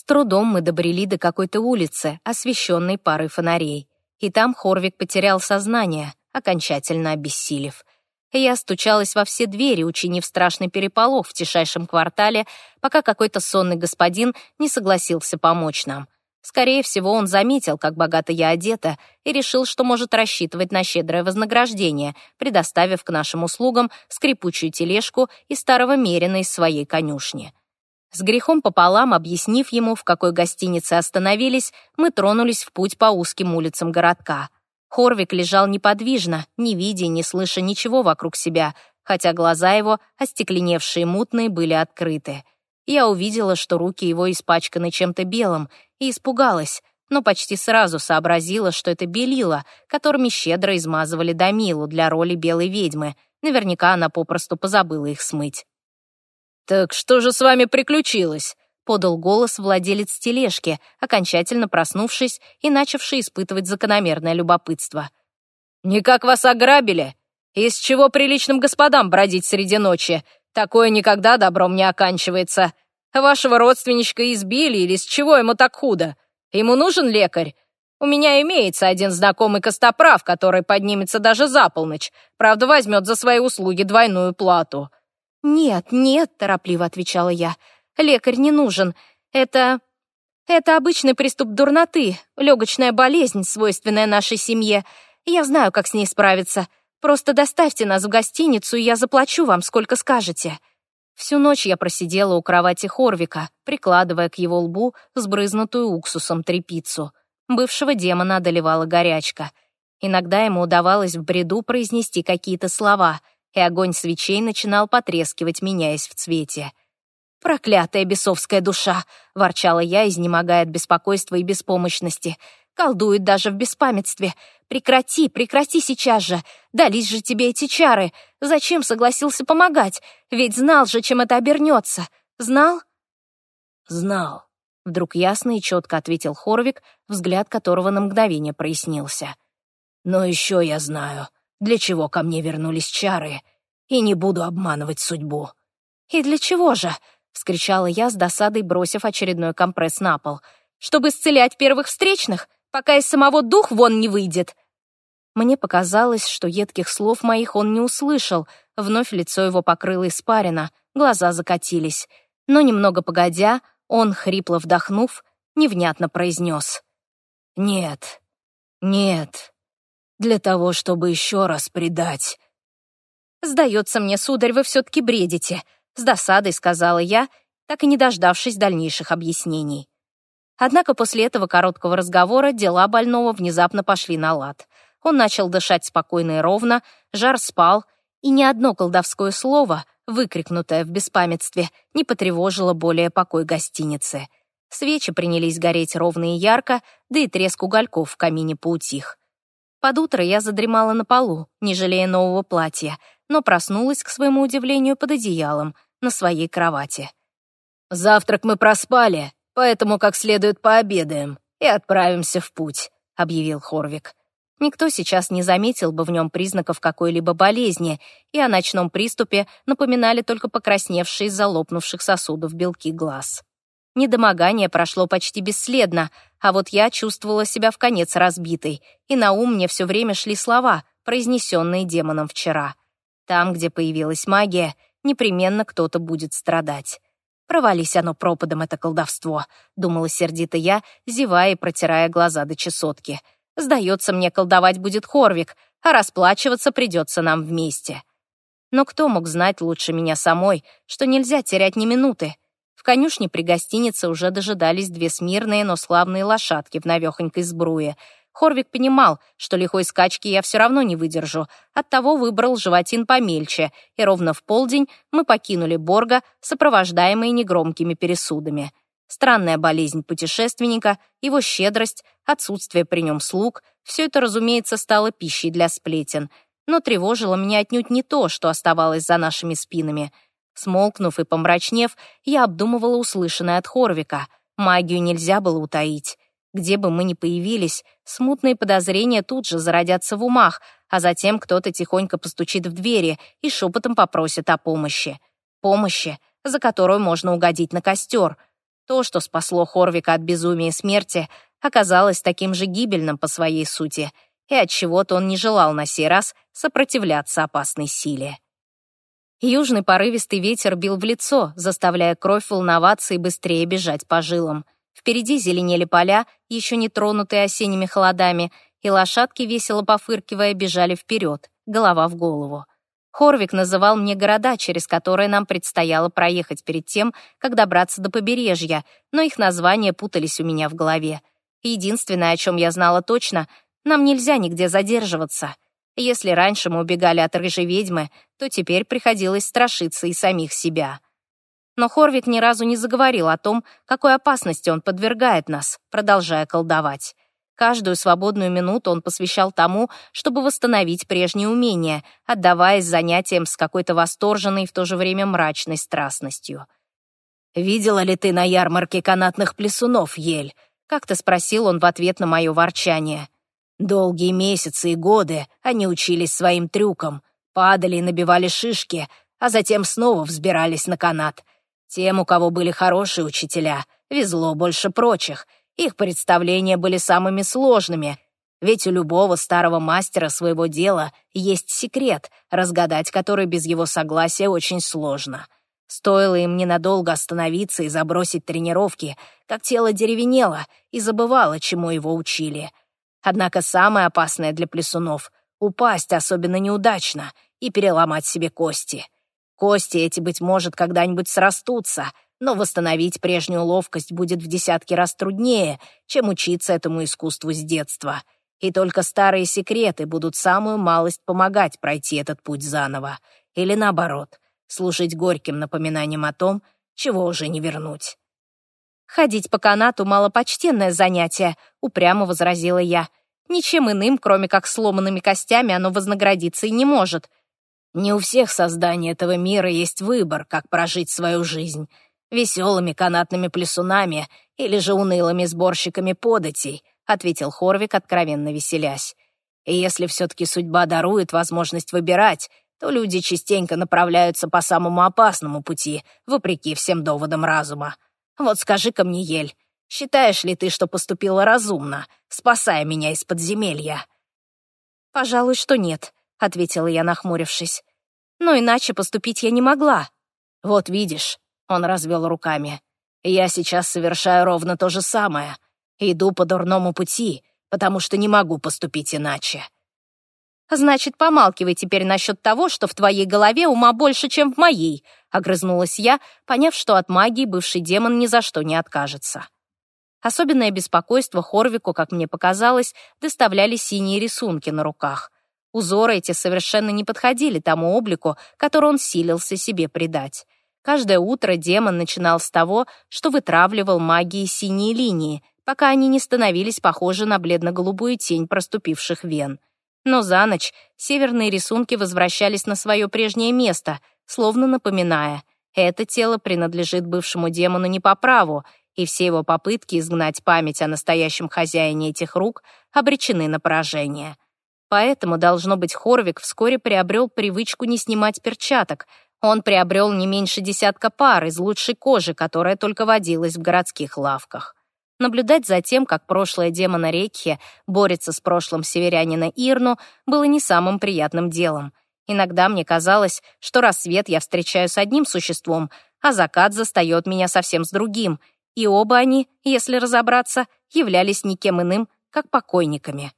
С трудом мы добрели до какой-то улицы, освещенной парой фонарей. И там Хорвик потерял сознание, окончательно обессилев. Я стучалась во все двери, учинив страшный переполох в тишайшем квартале, пока какой-то сонный господин не согласился помочь нам. Скорее всего, он заметил, как богато я одета, и решил, что может рассчитывать на щедрое вознаграждение, предоставив к нашим услугам скрипучую тележку и старого мерина из своей конюшни. С грехом пополам, объяснив ему, в какой гостинице остановились, мы тронулись в путь по узким улицам городка. Хорвик лежал неподвижно, не видя и не слыша ничего вокруг себя, хотя глаза его, остекленевшие мутные, были открыты. Я увидела, что руки его испачканы чем-то белым, и испугалась, но почти сразу сообразила, что это белила, которыми щедро измазывали Дамилу для роли белой ведьмы. Наверняка она попросту позабыла их смыть. «Так что же с вами приключилось?» — подал голос владелец тележки, окончательно проснувшись и начавший испытывать закономерное любопытство. «Никак вас ограбили? Из чего приличным господам бродить среди ночи? Такое никогда добром не оканчивается. Вашего родственничка избили или с чего ему так худо? Ему нужен лекарь? У меня имеется один знакомый костоправ, который поднимется даже за полночь, правда, возьмет за свои услуги двойную плату». «Нет, нет», — торопливо отвечала я, — «лекарь не нужен. Это... это обычный приступ дурноты, легочная болезнь, свойственная нашей семье. Я знаю, как с ней справиться. Просто доставьте нас в гостиницу, и я заплачу вам, сколько скажете». Всю ночь я просидела у кровати Хорвика, прикладывая к его лбу сбрызнутую уксусом трепицу. Бывшего демона одолевала горячка. Иногда ему удавалось в бреду произнести какие-то слова — и огонь свечей начинал потрескивать, меняясь в цвете. «Проклятая бесовская душа!» — ворчала я, изнемогая от беспокойства и беспомощности. «Колдует даже в беспамятстве. Прекрати, прекрати сейчас же! Дались же тебе эти чары! Зачем согласился помогать? Ведь знал же, чем это обернется. Знал?» «Знал», — вдруг ясно и четко ответил Хорвик, взгляд которого на мгновение прояснился. «Но еще я знаю, для чего ко мне вернулись чары, и не буду обманывать судьбу». «И для чего же?» — вскричала я с досадой, бросив очередной компресс на пол. «Чтобы исцелять первых встречных, пока из самого дух вон не выйдет». Мне показалось, что едких слов моих он не услышал, вновь лицо его покрыло испарина, глаза закатились. Но немного погодя, он, хрипло вдохнув, невнятно произнес. «Нет, нет, для того, чтобы еще раз предать». «Сдается мне, сударь, вы все-таки бредите», — с досадой сказала я, так и не дождавшись дальнейших объяснений. Однако после этого короткого разговора дела больного внезапно пошли на лад. Он начал дышать спокойно и ровно, жар спал, и ни одно колдовское слово, выкрикнутое в беспамятстве, не потревожило более покой гостиницы. Свечи принялись гореть ровно и ярко, да и треск угольков в камине поутих. Под утро я задремала на полу, не жалея нового платья, но проснулась, к своему удивлению, под одеялом, на своей кровати. «Завтрак мы проспали, поэтому как следует пообедаем и отправимся в путь», — объявил Хорвик. Никто сейчас не заметил бы в нем признаков какой-либо болезни, и о ночном приступе напоминали только покрасневшие из-за лопнувших сосудов белки глаз. Недомогание прошло почти бесследно, а вот я чувствовала себя в конец разбитой, и на ум мне все время шли слова, произнесенные демоном вчера. Там, где появилась магия, непременно кто-то будет страдать. Провались оно пропадом, это колдовство, думала сердито я, зевая и протирая глаза до чесотки. Сдается мне, колдовать будет Хорвик, а расплачиваться придется нам вместе. Но кто мог знать лучше меня самой, что нельзя терять ни минуты, в конюшне при гостинице уже дожидались две смирные, но славные лошадки в навехонькой сбруе. Хорвик понимал, что лихой скачки я все равно не выдержу, оттого выбрал животин помельче, и ровно в полдень мы покинули Борга, сопровождаемые негромкими пересудами. Странная болезнь путешественника, его щедрость, отсутствие при нем слуг — все это, разумеется, стало пищей для сплетен. Но тревожило меня отнюдь не то, что оставалось за нашими спинами — Смолкнув и помрачнев, я обдумывала услышанное от Хорвика. Магию нельзя было утаить. Где бы мы ни появились, смутные подозрения тут же зародятся в умах, а затем кто-то тихонько постучит в двери и шепотом попросит о помощи. Помощи, за которую можно угодить на костер. То, что спасло Хорвика от безумия и смерти, оказалось таким же гибельным по своей сути, и от чего то он не желал на сей раз сопротивляться опасной силе. Южный порывистый ветер бил в лицо, заставляя кровь волноваться и быстрее бежать по жилам. Впереди зеленели поля, еще не тронутые осенними холодами, и лошадки, весело пофыркивая, бежали вперед, голова в голову. Хорвик называл мне города, через которые нам предстояло проехать перед тем, как добраться до побережья, но их названия путались у меня в голове. Единственное, о чем я знала точно, нам нельзя нигде задерживаться. Если раньше мы убегали от рыжей ведьмы, то теперь приходилось страшиться и самих себя. Но Хорвик ни разу не заговорил о том, какой опасности он подвергает нас, продолжая колдовать. Каждую свободную минуту он посвящал тому, чтобы восстановить прежние умения, отдаваясь занятиям с какой-то восторженной и в то же время мрачной страстностью. «Видела ли ты на ярмарке канатных плесунов, Ель?» — как-то спросил он в ответ на мое ворчание. Долгие месяцы и годы они учились своим трюкам, падали и набивали шишки, а затем снова взбирались на канат. Тем, у кого были хорошие учителя, везло больше прочих — их представления были самыми сложными, ведь у любого старого мастера своего дела есть секрет, разгадать который без его согласия очень сложно. Стоило им ненадолго остановиться и забросить тренировки, как тело деревенело и забывало, чему его учили. Однако самое опасное для плесунов — упасть особенно неудачно и переломать себе кости. Кости эти, быть может, когда-нибудь срастутся — но восстановить прежнюю ловкость будет в десятки раз труднее, чем учиться этому искусству с детства. И только старые секреты будут самую малость помогать пройти этот путь заново. Или наоборот, служить горьким напоминанием о том, чего уже не вернуть. «Ходить по канату — малопочтенное занятие», — упрямо возразила я. «Ничем иным, кроме как сломанными костями, оно вознаградиться и не может». «Не у всех созданий этого мира есть выбор, как прожить свою жизнь», веселыми канатными плесунами или же унылыми сборщиками податей», ответил Хорвик, откровенно веселясь. «И если все-таки судьба дарует возможность выбирать, то люди частенько направляются по самому опасному пути, вопреки всем доводам разума. Вот скажи-ка мне, Ель, считаешь ли ты, что поступила разумно, спасая меня из подземелья?» «Пожалуй, что нет», — ответила я, нахмурившись. «Но иначе поступить я не могла». «Вот видишь, он развел руками. «Я сейчас совершаю ровно то же самое. Иду по дурному пути, потому что не могу поступить иначе». «Значит, помалкивай теперь насчет того, что в твоей голове ума больше, чем в моей», — огрызнулась я, поняв, что от магии бывший демон ни за что не откажется. Особенное беспокойство Хорвику, как мне показалось, доставляли синие рисунки на руках. Узоры эти совершенно не подходили тому облику, который он силился себе придать. Каждое утро демон начинал с того, что вытравливал магией синие линии, пока они не становились похожи на бледно-голубую тень проступивших вен. Но за ночь северные рисунки возвращались на свое прежнее место, словно напоминая, это тело принадлежит бывшему демону не по праву, и все его попытки изгнать память о настоящем хозяине этих рук обречены на поражение. Поэтому, должно быть, Хорвик вскоре приобрел привычку не снимать перчаток, он приобрел не меньше десятка пар из лучшей кожи, которая только водилась в городских лавках. Наблюдать за тем, как прошлое демона Рекхи борется с прошлым северянина Ирну, было не самым приятным делом. Иногда мне казалось, что рассвет я встречаю с одним существом, а закат застает меня совсем с другим, и оба они, если разобраться, являлись никем иным, как покойниками.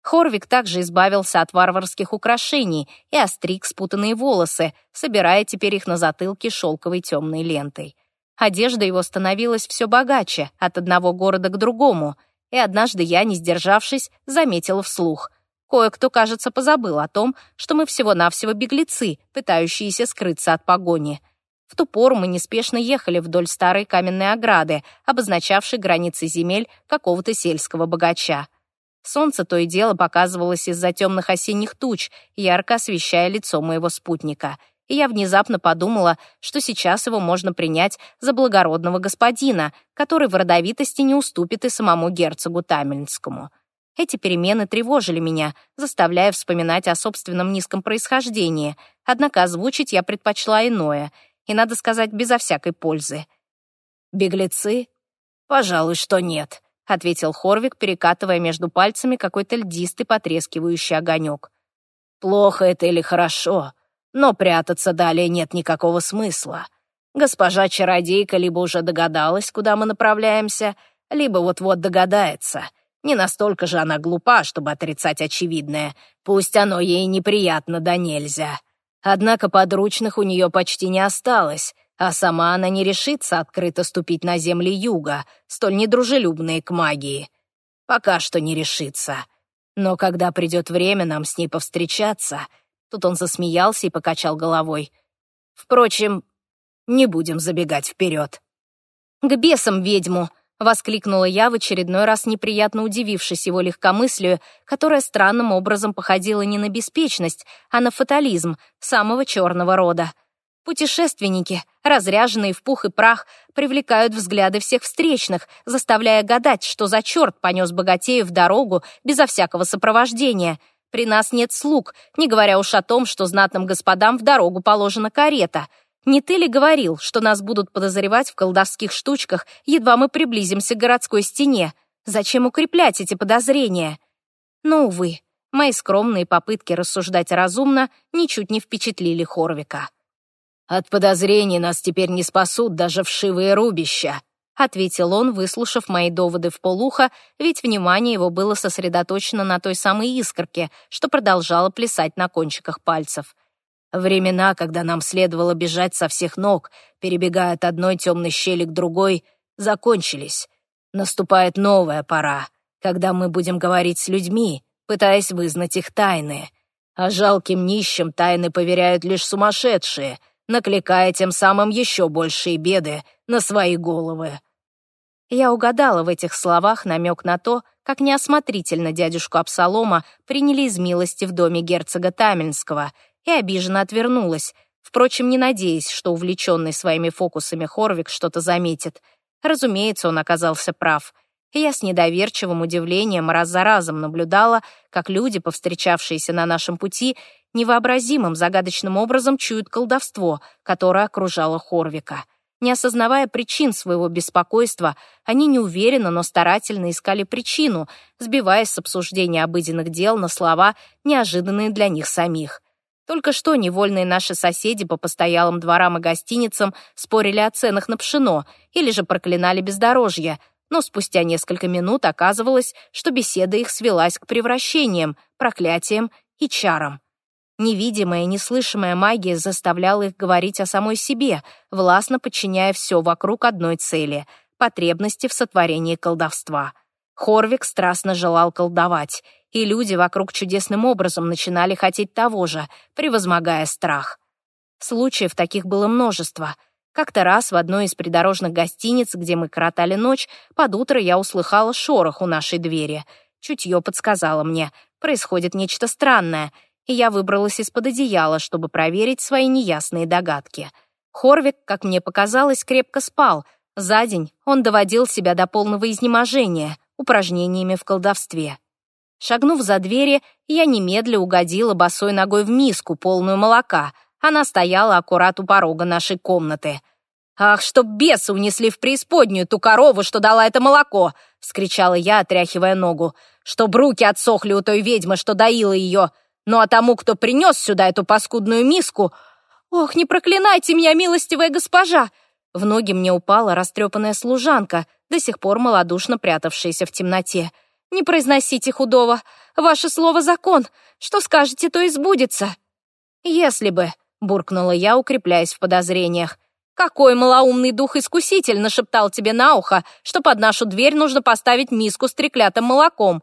Хорвик также избавился от варварских украшений и остриг спутанные волосы, собирая теперь их на затылке шелковой темной лентой. Одежда его становилась все богаче, от одного города к другому, и однажды я, не сдержавшись, заметила вслух. Кое-кто, кажется, позабыл о том, что мы всего-навсего беглецы, пытающиеся скрыться от погони. В ту пору мы неспешно ехали вдоль старой каменной ограды, обозначавшей границы земель какого-то сельского богача. Солнце то и дело показывалось из-за темных осенних туч, ярко освещая лицо моего спутника. И я внезапно подумала, что сейчас его можно принять за благородного господина, который в родовитости не уступит и самому герцогу Тамельнскому. Эти перемены тревожили меня, заставляя вспоминать о собственном низком происхождении, однако озвучить я предпочла иное, и, надо сказать, безо всякой пользы. Беглецы? Пожалуй, что нет, ответил Хорвик, перекатывая между пальцами какой-то льдистый потрескивающий огонек. Плохо это или хорошо, но прятаться далее нет никакого смысла. Госпожа чародейка либо уже догадалась, куда мы направляемся, либо вот-вот догадается. Не настолько же она глупа, чтобы отрицать очевидное, пусть оно ей неприятно да нельзя. Однако подручных у нее почти не осталось, а сама она не решится открыто ступить на земли юга, столь недружелюбные к магии. Пока что не решится. Но когда придет время нам с ней повстречаться... Тут он засмеялся и покачал головой. Впрочем, не будем забегать вперед. «К бесам ведьму!» — воскликнула я, в очередной раз неприятно удивившись его легкомыслию, которое странным образом походило не на беспечность, а на фатализм самого черного рода. Путешественники, разряженные в пух и прах, привлекают взгляды всех встречных, заставляя гадать, что за черт понес богатею в дорогу безо всякого сопровождения. При нас нет слуг, не говоря уж о том, что знатным господам в дорогу положена карета — не ты ли говорил, что нас будут подозревать в колдовских штучках, едва мы приблизимся к городской стене? Зачем укреплять эти подозрения? Но, увы, мои скромные попытки рассуждать разумно ничуть не впечатлили Хорвика. «От подозрений нас теперь не спасут даже вшивые рубища», ответил он, выслушав мои доводы в полухо, ведь внимание его было сосредоточено на той самой искорке, что продолжала плясать на кончиках пальцев. Времена, когда нам следовало бежать со всех ног, перебегая от одной темной щели к другой, закончились. Наступает новая пора, когда мы будем говорить с людьми, пытаясь вызнать их тайны. А жалким нищим тайны поверяют лишь сумасшедшие, накликая тем самым еще большие беды на свои головы. Я угадала в этих словах намек на то, как неосмотрительно дядюшку Абсалома приняли из милости в доме герцога Тамельского — и обиженно отвернулась, впрочем, не надеясь, что увлеченный своими фокусами Хорвик что-то заметит. Разумеется, он оказался прав. Я с недоверчивым удивлением раз за разом наблюдала, как люди, повстречавшиеся на нашем пути, невообразимым загадочным образом чуют колдовство, которое окружало Хорвика. Не осознавая причин своего беспокойства, они неуверенно, но старательно искали причину, сбиваясь с обсуждения обыденных дел на слова, неожиданные для них самих. Только что невольные наши соседи по постоялым дворам и гостиницам спорили о ценах на пшено или же проклинали бездорожье, но спустя несколько минут оказывалось, что беседа их свелась к превращениям, проклятиям и чарам. Невидимая неслышимая магия заставляла их говорить о самой себе, властно подчиняя все вокруг одной цели — потребности в сотворении колдовства. Хорвик страстно желал колдовать — и люди вокруг чудесным образом начинали хотеть того же, превозмогая страх. Случаев таких было множество. Как-то раз в одной из придорожных гостиниц, где мы коротали ночь, под утро я услыхала шорох у нашей двери. Чутье подсказало мне, происходит нечто странное, и я выбралась из-под одеяла, чтобы проверить свои неясные догадки. Хорвик, как мне показалось, крепко спал. За день он доводил себя до полного изнеможения упражнениями в колдовстве. Шагнув за двери, я немедля угодила босой ногой в миску, полную молока. Она стояла аккурат у порога нашей комнаты. «Ах, чтоб бесы унесли в преисподнюю ту корову, что дала это молоко!» — вскричала я, отряхивая ногу. «Чтоб руки отсохли у той ведьмы, что доила ее! Ну а тому, кто принес сюда эту паскудную миску...» «Ох, не проклинайте меня, милостивая госпожа!» В ноги мне упала растрепанная служанка, до сих пор малодушно прятавшаяся в темноте. Не произносите худого. Ваше слово — закон. Что скажете, то и сбудется». «Если бы», — буркнула я, укрепляясь в подозрениях. «Какой малоумный дух-искуситель нашептал тебе на ухо, что под нашу дверь нужно поставить миску с треклятым молоком?»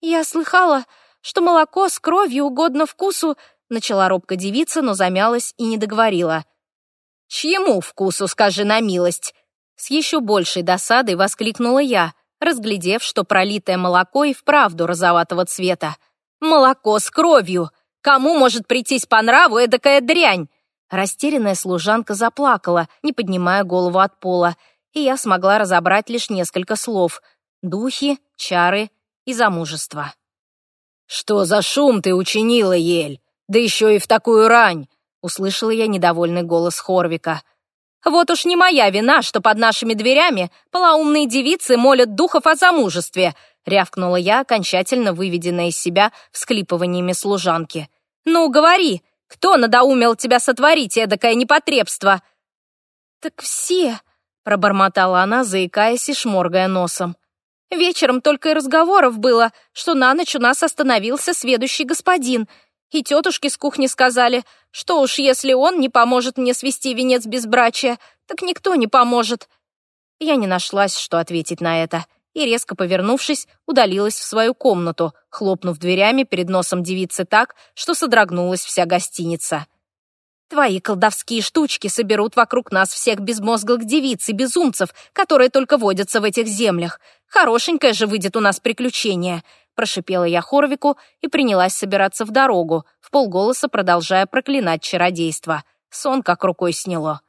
«Я слыхала, что молоко с кровью угодно вкусу», — начала робко девица, но замялась и не договорила. «Чьему вкусу, скажи на милость?» С еще большей досадой воскликнула я разглядев, что пролитое молоко и вправду розоватого цвета. «Молоко с кровью! Кому может прийтись по нраву эдакая дрянь?» Растерянная служанка заплакала, не поднимая голову от пола, и я смогла разобрать лишь несколько слов — духи, чары и замужество. «Что за шум ты учинила, Ель? Да еще и в такую рань!» — услышала я недовольный голос Хорвика. Вот уж не моя вина, что под нашими дверями полоумные девицы молят духов о замужестве, рявкнула я, окончательно выведенная из себя всклипываниями служанки. «Ну, говори, кто надоумел тебя сотворить эдакое непотребство?» «Так все», — пробормотала она, заикаясь и шморгая носом. «Вечером только и разговоров было, что на ночь у нас остановился сведущий господин, и тетушки с кухни сказали, что уж если он не поможет мне свести венец безбрачия, так никто не поможет». Я не нашлась, что ответить на это и, резко повернувшись, удалилась в свою комнату, хлопнув дверями перед носом девицы так, что содрогнулась вся гостиница. «Твои колдовские штучки соберут вокруг нас всех безмозглых девиц и безумцев, которые только водятся в этих землях. Хорошенькое же выйдет у нас приключение», прошипела я Хорвику и принялась собираться в дорогу, в полголоса продолжая проклинать чародейство. Сон как рукой сняло.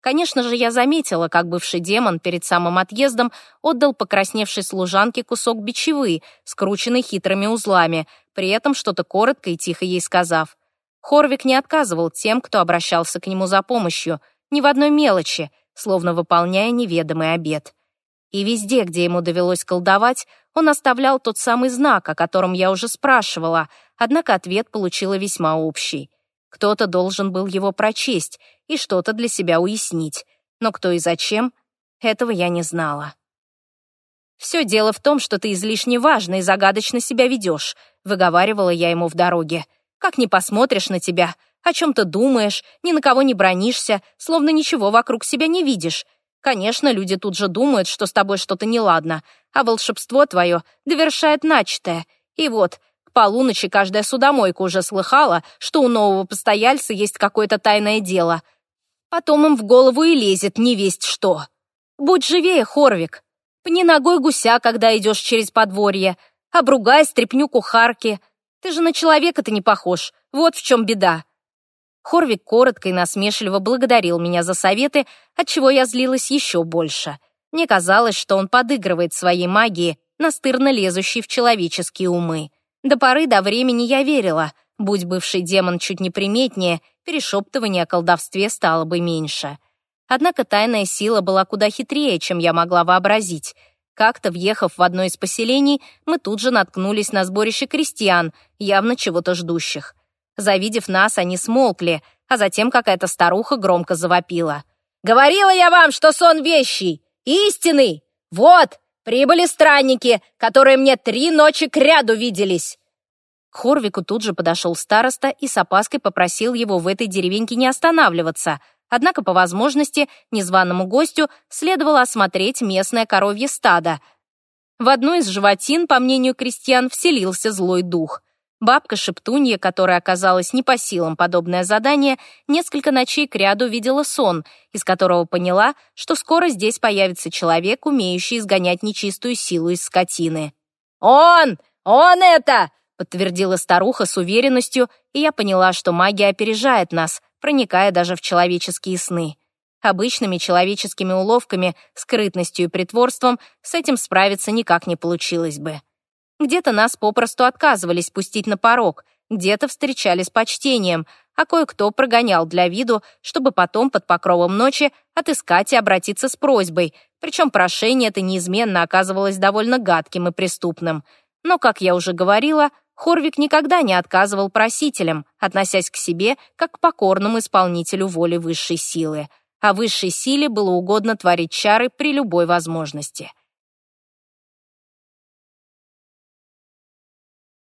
Конечно же, я заметила, как бывший демон перед самым отъездом отдал покрасневшей служанке кусок бичевы, скрученный хитрыми узлами, при этом что-то коротко и тихо ей сказав. Хорвик не отказывал тем, кто обращался к нему за помощью, ни в одной мелочи, словно выполняя неведомый обет. И везде, где ему довелось колдовать, он оставлял тот самый знак, о котором я уже спрашивала, однако ответ получила весьма общий. Кто-то должен был его прочесть и что-то для себя уяснить, но кто и зачем, этого я не знала. «Все дело в том, что ты излишне важно и загадочно себя ведешь», выговаривала я ему в дороге. «Как не посмотришь на тебя, о чем ты думаешь, ни на кого не бронишься, словно ничего вокруг себя не видишь. Конечно, люди тут же думают, что с тобой что-то неладно, а волшебство твое довершает начатое. И вот, полуночи каждая судомойка уже слыхала, что у нового постояльца есть какое-то тайное дело. Потом им в голову и лезет невесть что. Будь живее, Хорвик. Пни ногой гуся, когда идешь через подворье. Обругай стряпню кухарки. Ты же на человека-то не похож. Вот в чем беда. Хорвик коротко и насмешливо благодарил меня за советы, отчего я злилась еще больше. Мне казалось, что он подыгрывает своей магии, настырно лезущей в человеческие умы. До поры до времени я верила, будь бывший демон чуть неприметнее, перешептывание о колдовстве стало бы меньше. Однако тайная сила была куда хитрее, чем я могла вообразить. Как-то, въехав в одно из поселений, мы тут же наткнулись на сборище крестьян, явно чего-то ждущих. Завидев нас, они смолкли, а затем какая-то старуха громко завопила. «Говорила я вам, что сон вещий! Истинный! Вот, Прибыли странники, которые мне три ночи кряду виделись!» К Хорвику тут же подошел староста и с опаской попросил его в этой деревеньке не останавливаться, однако по возможности незваному гостю следовало осмотреть местное коровье стадо. В одну из животин, по мнению крестьян, вселился злой дух. Бабка-шептунья, которая оказалась не по силам подобное задание, несколько ночей кряду видела сон, из которого поняла, что скоро здесь появится человек, умеющий изгонять нечистую силу из скотины. «Он! Он это!» — подтвердила старуха с уверенностью, и я поняла, что магия опережает нас, проникая даже в человеческие сны. Обычными человеческими уловками, скрытностью и притворством с этим справиться никак не получилось бы. Где-то нас попросту отказывались пустить на порог, где-то встречали с почтением, а кое-кто прогонял для виду, чтобы потом под покровом ночи отыскать и обратиться с просьбой, причем прошение это неизменно оказывалось довольно гадким и преступным. Но, как я уже говорила, Хорвик никогда не отказывал просителям, относясь к себе как к покорному исполнителю воли высшей силы. А высшей силе было угодно творить чары при любой возможности.